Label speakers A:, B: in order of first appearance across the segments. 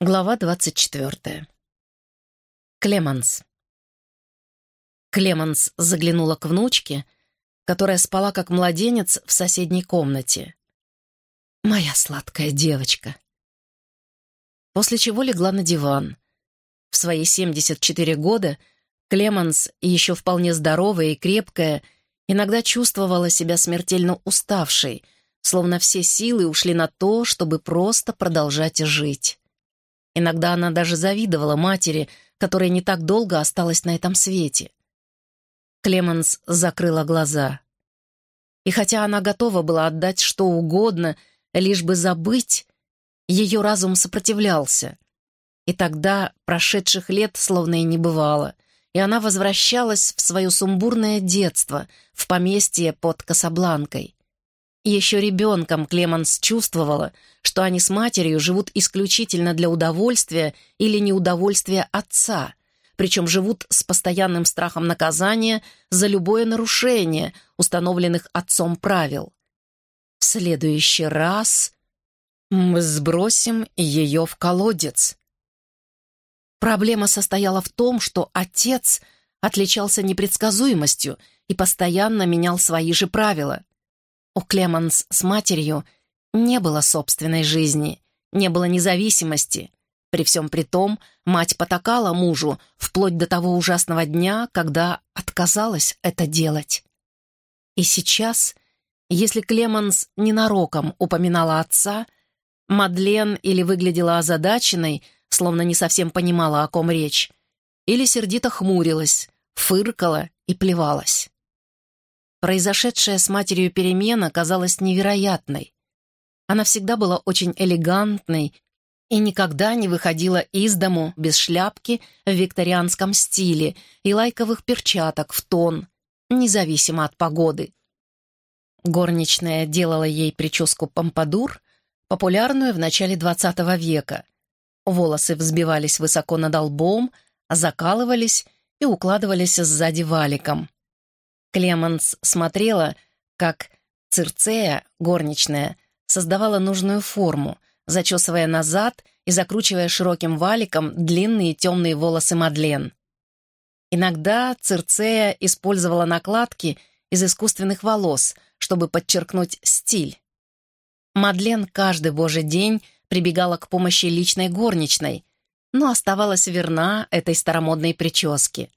A: Глава двадцать четвертая. Клеманс. Клеманс заглянула к внучке, которая спала как младенец в соседней комнате. «Моя сладкая девочка». После чего легла на диван. В свои 74 года Клеманс, еще вполне здоровая и крепкая, иногда чувствовала себя смертельно уставшей, словно все силы ушли на то, чтобы просто продолжать жить. Иногда она даже завидовала матери, которая не так долго осталась на этом свете. Клеменс закрыла глаза. И хотя она готова была отдать что угодно, лишь бы забыть, ее разум сопротивлялся. И тогда прошедших лет словно и не бывало, и она возвращалась в свое сумбурное детство, в поместье под Касабланкой. Еще ребенком Клеманс чувствовала, что они с матерью живут исключительно для удовольствия или неудовольствия отца, причем живут с постоянным страхом наказания за любое нарушение установленных отцом правил. В следующий раз мы сбросим ее в колодец. Проблема состояла в том, что отец отличался непредсказуемостью и постоянно менял свои же правила. У Клеманс с матерью не было собственной жизни, не было независимости. При всем при том, мать потакала мужу вплоть до того ужасного дня, когда отказалась это делать. И сейчас, если Клеманс ненароком упоминала отца, Мадлен или выглядела озадаченной, словно не совсем понимала, о ком речь, или сердито хмурилась, фыркала и плевалась. Произошедшая с матерью перемена казалась невероятной. Она всегда была очень элегантной и никогда не выходила из дому без шляпки в викторианском стиле и лайковых перчаток в тон, независимо от погоды. Горничная делала ей прическу помпадур, популярную в начале XX века. Волосы взбивались высоко над лбом, закалывались и укладывались сзади валиком. Клеменс смотрела, как Цирцея, горничная, создавала нужную форму, зачесывая назад и закручивая широким валиком длинные темные волосы Мадлен. Иногда Цирцея использовала накладки из искусственных волос, чтобы подчеркнуть стиль. Мадлен каждый божий день прибегала к помощи личной горничной, но оставалась верна этой старомодной прическе.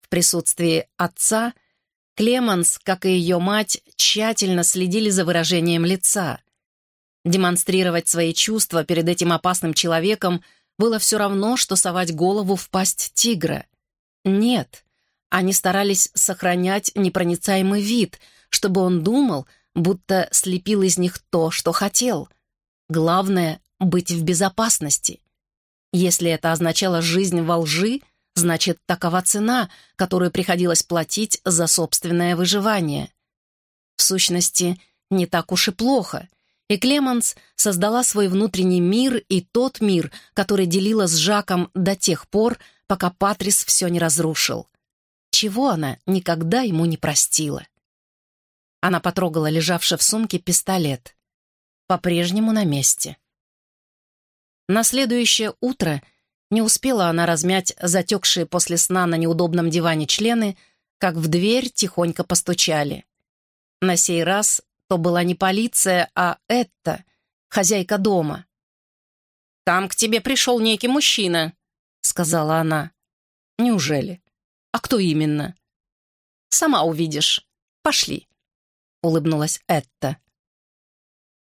A: В присутствии отца – Клеманс, как и ее мать, тщательно следили за выражением лица. Демонстрировать свои чувства перед этим опасным человеком было все равно, что совать голову в пасть тигра. Нет, они старались сохранять непроницаемый вид, чтобы он думал, будто слепил из них то, что хотел. Главное — быть в безопасности. Если это означало жизнь во лжи — Значит, такова цена, которую приходилось платить за собственное выживание. В сущности, не так уж и плохо. И Клеманс создала свой внутренний мир и тот мир, который делила с Жаком до тех пор, пока Патрис все не разрушил. Чего она никогда ему не простила. Она потрогала лежавший в сумке пистолет. По-прежнему на месте. На следующее утро — не успела она размять затекшие после сна на неудобном диване члены, как в дверь тихонько постучали. На сей раз то была не полиция, а это, хозяйка дома. «Там к тебе пришел некий мужчина», — сказала она. «Неужели? А кто именно?» «Сама увидишь. Пошли», — улыбнулась Этта.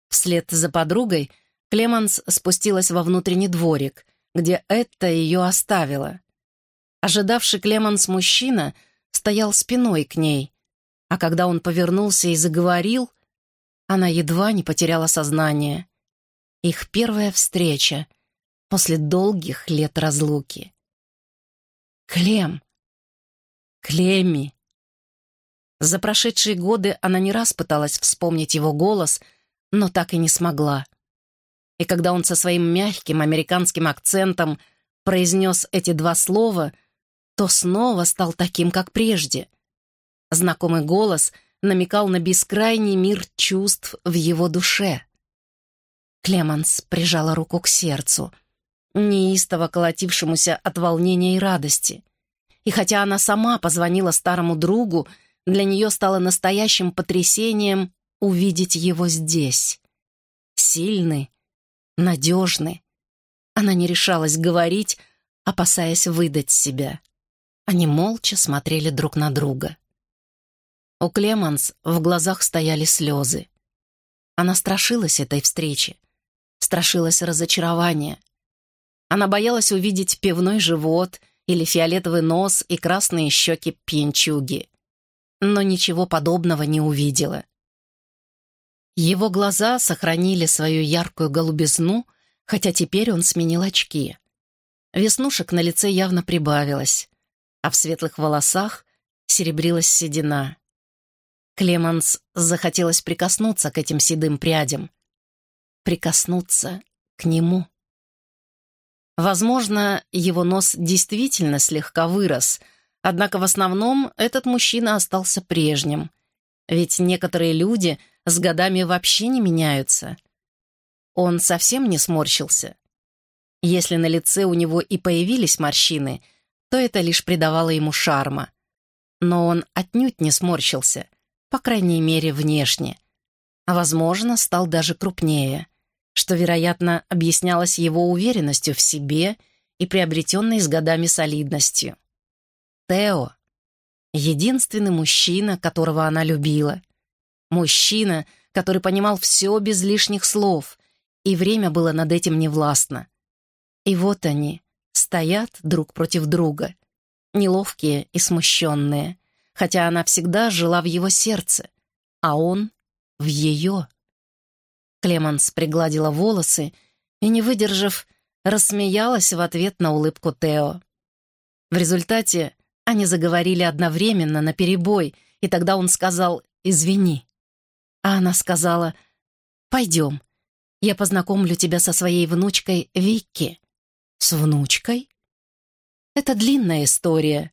A: Вслед за подругой Клеманс спустилась во внутренний дворик, где это ее оставила. Ожидавший Клеманс мужчина стоял спиной к ней, а когда он повернулся и заговорил, она едва не потеряла сознание. Их первая встреча после долгих лет разлуки. Клем. Клемми. За прошедшие годы она не раз пыталась вспомнить его голос, но так и не смогла и когда он со своим мягким американским акцентом произнес эти два слова, то снова стал таким, как прежде. Знакомый голос намекал на бескрайний мир чувств в его душе. Клеманс прижала руку к сердцу. неистово колотившемуся от волнения и радости. И хотя она сама позвонила старому другу, для нее стало настоящим потрясением увидеть его здесь. Сильный, надежный. Она не решалась говорить, опасаясь выдать себя. Они молча смотрели друг на друга. У Клеманс в глазах стояли слезы. Она страшилась этой встречи, страшилась разочарования. Она боялась увидеть пивной живот или фиолетовый нос и красные щеки пьянчуги. Но ничего подобного не увидела. Его глаза сохранили свою яркую голубизну, хотя теперь он сменил очки. Веснушек на лице явно прибавилось а в светлых волосах серебрилась седина. Клеманс захотелось прикоснуться к этим седым прядям. Прикоснуться к нему. Возможно, его нос действительно слегка вырос, однако в основном этот мужчина остался прежним. Ведь некоторые люди с годами вообще не меняются. Он совсем не сморщился. Если на лице у него и появились морщины — то это лишь придавало ему шарма. Но он отнюдь не сморщился, по крайней мере, внешне. А, возможно, стал даже крупнее, что, вероятно, объяснялось его уверенностью в себе и приобретенной с годами солидностью. Тео — единственный мужчина, которого она любила. Мужчина, который понимал все без лишних слов, и время было над этим невластно. И вот они, стоят друг против друга, неловкие и смущенные, хотя она всегда жила в его сердце, а он — в ее. Клеманс пригладила волосы и, не выдержав, рассмеялась в ответ на улыбку Тео. В результате они заговорили одновременно, наперебой, и тогда он сказал «извини». А она сказала «пойдем, я познакомлю тебя со своей внучкой Викки». С внучкой? Это длинная история.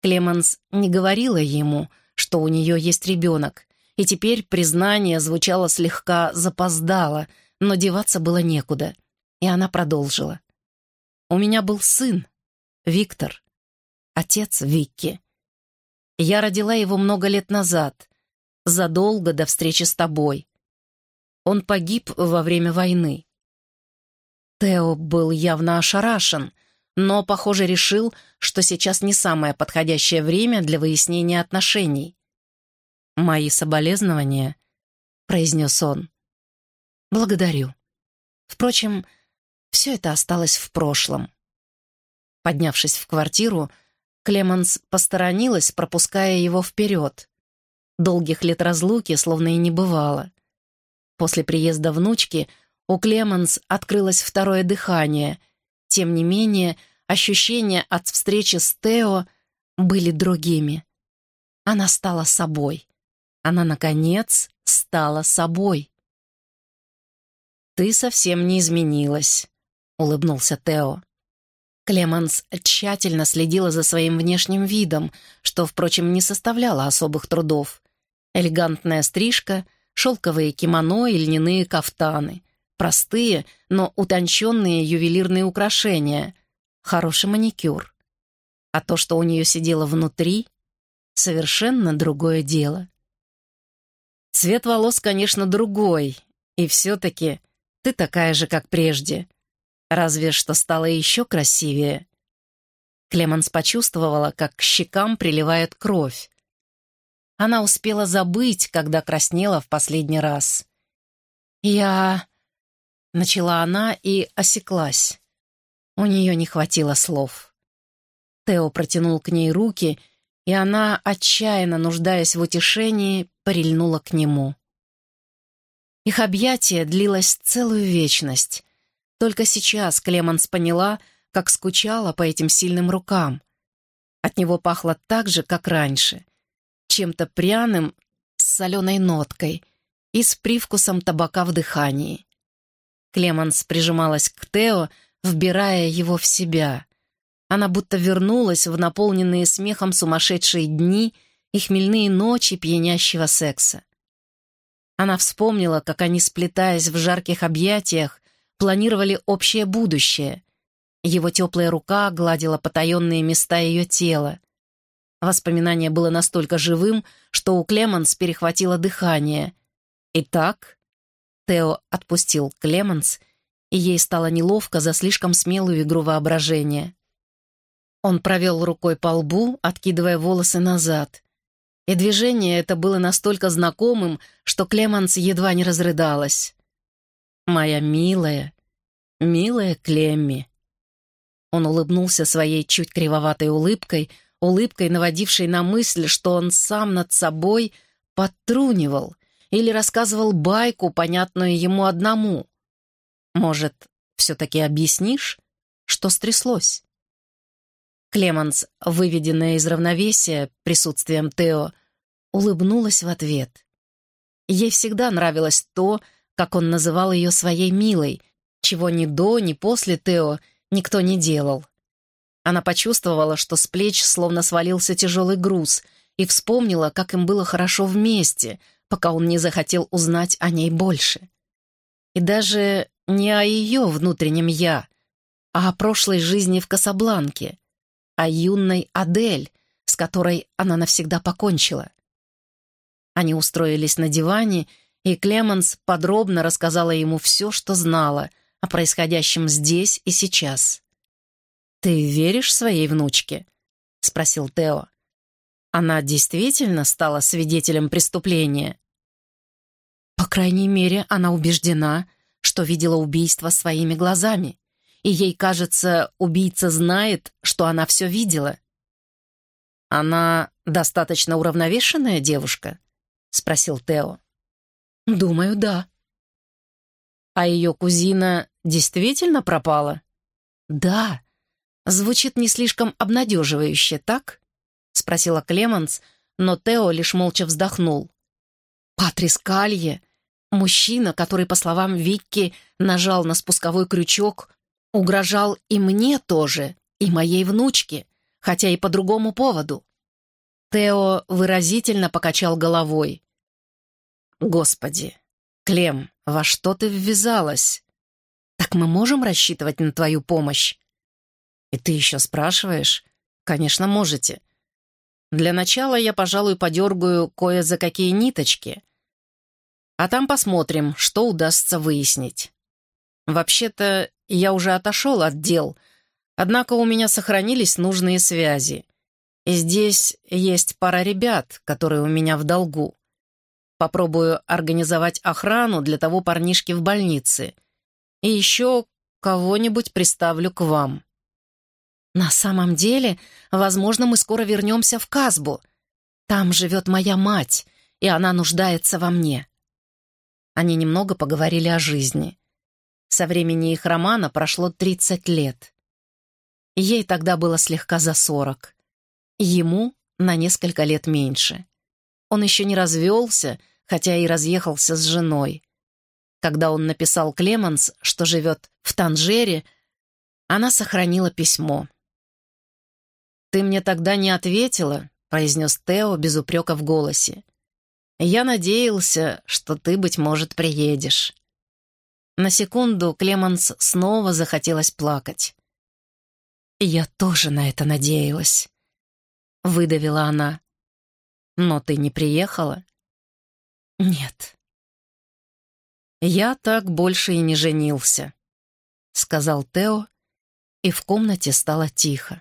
A: Клеменс не говорила ему, что у нее есть ребенок, и теперь признание звучало слегка запоздало, но деваться было некуда. И она продолжила. «У меня был сын, Виктор, отец Викки. Я родила его много лет назад, задолго до встречи с тобой. Он погиб во время войны. Тео был явно ошарашен, но, похоже, решил, что сейчас не самое подходящее время для выяснения отношений. «Мои соболезнования», — произнес он. «Благодарю. Впрочем, все это осталось в прошлом». Поднявшись в квартиру, Клеменс посторонилась, пропуская его вперед. Долгих лет разлуки словно и не бывало. После приезда внучки — у Клеменс открылось второе дыхание. Тем не менее, ощущения от встречи с Тео были другими. Она стала собой. Она, наконец, стала собой. «Ты совсем не изменилась», — улыбнулся Тео. Клеменс тщательно следила за своим внешним видом, что, впрочем, не составляло особых трудов. Элегантная стрижка, шелковые кимоно и льняные кафтаны — Простые, но утонченные ювелирные украшения. Хороший маникюр. А то, что у нее сидело внутри, совершенно другое дело. Цвет волос, конечно, другой, и все-таки ты такая же, как прежде. Разве что стала еще красивее. Клеманс почувствовала, как к щекам приливает кровь. Она успела забыть, когда краснела в последний раз. «Я...» Начала она и осеклась. У нее не хватило слов. Тео протянул к ней руки, и она, отчаянно нуждаясь в утешении, прильнула к нему. Их объятие длилось целую вечность. Только сейчас Клеманс поняла, как скучала по этим сильным рукам. От него пахло так же, как раньше, чем-то пряным с соленой ноткой и с привкусом табака в дыхании. Клеманс прижималась к Тео, вбирая его в себя. Она будто вернулась в наполненные смехом сумасшедшие дни и хмельные ночи пьянящего секса. Она вспомнила, как они, сплетаясь в жарких объятиях, планировали общее будущее, Его теплая рука гладила потаенные места ее тела. Воспоминание было настолько живым, что у Клеменс перехватило дыхание. Итак, Тео отпустил Клеменс, и ей стало неловко за слишком смелую игру воображения. Он провел рукой по лбу, откидывая волосы назад. И движение это было настолько знакомым, что Клеменс едва не разрыдалась. «Моя милая, милая Клемми». Он улыбнулся своей чуть кривоватой улыбкой, улыбкой, наводившей на мысль, что он сам над собой подтрунивал или рассказывал байку, понятную ему одному. «Может, все-таки объяснишь, что стряслось?» Клеманс, выведенная из равновесия присутствием Тео, улыбнулась в ответ. Ей всегда нравилось то, как он называл ее своей милой, чего ни до, ни после Тео никто не делал. Она почувствовала, что с плеч словно свалился тяжелый груз, и вспомнила, как им было хорошо вместе, пока он не захотел узнать о ней больше. И даже не о ее внутреннем «я», а о прошлой жизни в Касабланке, о юной Адель, с которой она навсегда покончила. Они устроились на диване, и Клеменс подробно рассказала ему все, что знала о происходящем здесь и сейчас. «Ты веришь своей внучке?» — спросил Тео. «Она действительно стала свидетелем преступления?» «По крайней мере, она убеждена, что видела убийство своими глазами и ей кажется, убийца знает, что она все видела. «Она достаточно уравновешенная девушка?» — спросил Тео. «Думаю, да». «А ее кузина действительно пропала?» «Да». Звучит не слишком обнадеживающе, так? — спросила Клеменс, но Тео лишь молча вздохнул. «Патрис Калье, мужчина, который, по словам Викки, нажал на спусковой крючок, Угрожал и мне тоже, и моей внучке, хотя и по другому поводу. Тео выразительно покачал головой. «Господи, Клем, во что ты ввязалась? Так мы можем рассчитывать на твою помощь?» «И ты еще спрашиваешь?» «Конечно, можете. Для начала я, пожалуй, подергаю кое за какие ниточки, а там посмотрим, что удастся выяснить. Вообще-то, я уже отошел от дел, однако у меня сохранились нужные связи. И здесь есть пара ребят, которые у меня в долгу. Попробую организовать охрану для того парнишки в больнице. И еще кого-нибудь приставлю к вам. На самом деле, возможно, мы скоро вернемся в Казбу. Там живет моя мать, и она нуждается во мне. Они немного поговорили о жизни. Со времени их романа прошло 30 лет. Ей тогда было слегка за 40. Ему на несколько лет меньше. Он еще не развелся, хотя и разъехался с женой. Когда он написал Клеменс, что живет в Танжере, она сохранила письмо. «Ты мне тогда не ответила», — произнес Тео без упрека в голосе. «Я надеялся, что ты, быть может, приедешь». На секунду Клеманс снова захотелось плакать. «Я тоже на это надеялась», — выдавила она. «Но ты не приехала?» «Нет». «Я так больше и не женился», — сказал Тео, и в комнате стало тихо.